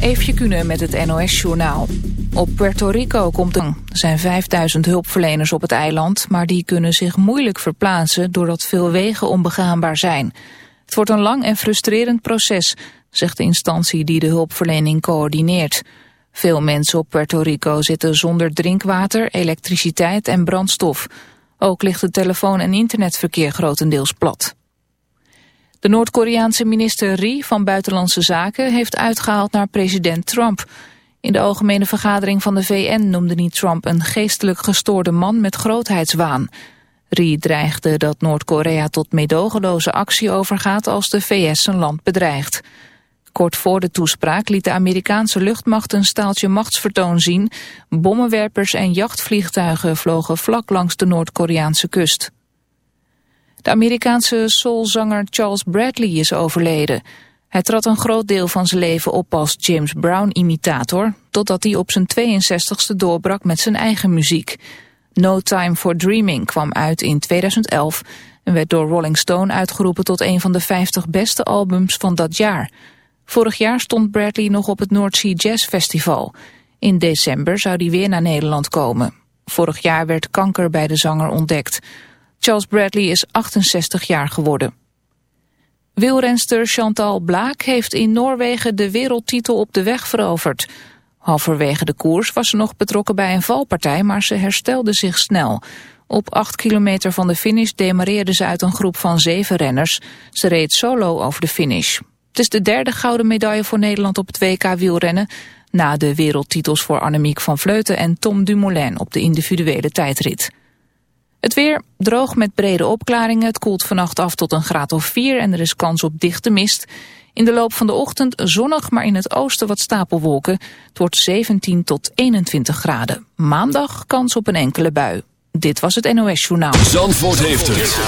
Eefje Kunnen met het NOS-journaal. Op Puerto Rico komt er zijn 5000 hulpverleners op het eiland... maar die kunnen zich moeilijk verplaatsen doordat veel wegen onbegaanbaar zijn. Het wordt een lang en frustrerend proces, zegt de instantie die de hulpverlening coördineert. Veel mensen op Puerto Rico zitten zonder drinkwater, elektriciteit en brandstof. Ook ligt het telefoon- en internetverkeer grotendeels plat. De Noord-Koreaanse minister Ri van Buitenlandse Zaken heeft uitgehaald naar president Trump. In de algemene vergadering van de VN noemde hij Trump een geestelijk gestoorde man met grootheidswaan. Ri dreigde dat Noord-Korea tot medogeloze actie overgaat als de VS zijn land bedreigt. Kort voor de toespraak liet de Amerikaanse luchtmacht een staaltje machtsvertoon zien. Bommenwerpers en jachtvliegtuigen vlogen vlak langs de Noord-Koreaanse kust. De Amerikaanse soulzanger Charles Bradley is overleden. Hij trad een groot deel van zijn leven op als James Brown-imitator... totdat hij op zijn 62ste doorbrak met zijn eigen muziek. No Time for Dreaming kwam uit in 2011... en werd door Rolling Stone uitgeroepen tot een van de 50 beste albums van dat jaar. Vorig jaar stond Bradley nog op het North Sea Jazz Festival. In december zou hij weer naar Nederland komen. Vorig jaar werd kanker bij de zanger ontdekt... Charles Bradley is 68 jaar geworden. Wielrenster Chantal Blaak heeft in Noorwegen de wereldtitel op de weg veroverd. Halverwege de koers was ze nog betrokken bij een valpartij, maar ze herstelde zich snel. Op 8 kilometer van de finish demareerde ze uit een groep van zeven renners. Ze reed solo over de finish. Het is de derde gouden medaille voor Nederland op het WK wielrennen... na de wereldtitels voor Annemiek van Vleuten en Tom Dumoulin op de individuele tijdrit. Het weer droog met brede opklaringen. Het koelt vannacht af tot een graad of 4 en er is kans op dichte mist. In de loop van de ochtend zonnig, maar in het oosten wat stapelwolken. Het wordt 17 tot 21 graden. Maandag kans op een enkele bui. Dit was het NOS Journaal. Zandvoort heeft het.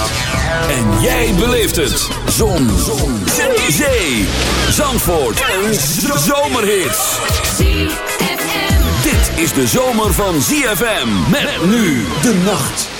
En jij beleeft het. Zon. Zon. Zee. Zandvoort. Een zomerhit. Dit is de zomer van ZFM. Met nu de nacht.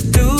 to do.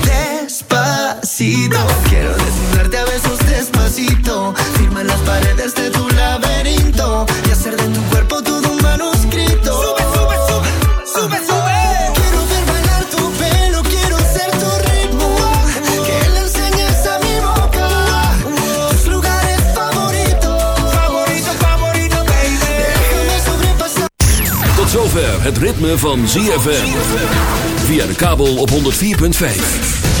Despacito, quiero desnudarte a besos despacito. Firma las paredes de tu laberinto. Y hacer de tu cuerpo todo un manuscrito. Sube, sube, sube, sube, sube. Quiero ver bailar tu pelo, quiero ser tu ritmo. Que le enseñes a mi boca tus lugares favoritos. Favorito, favorito, baby. Déjame sobrepasar. Tot zover het ritme van ZFM. Via de kabel op 104.5.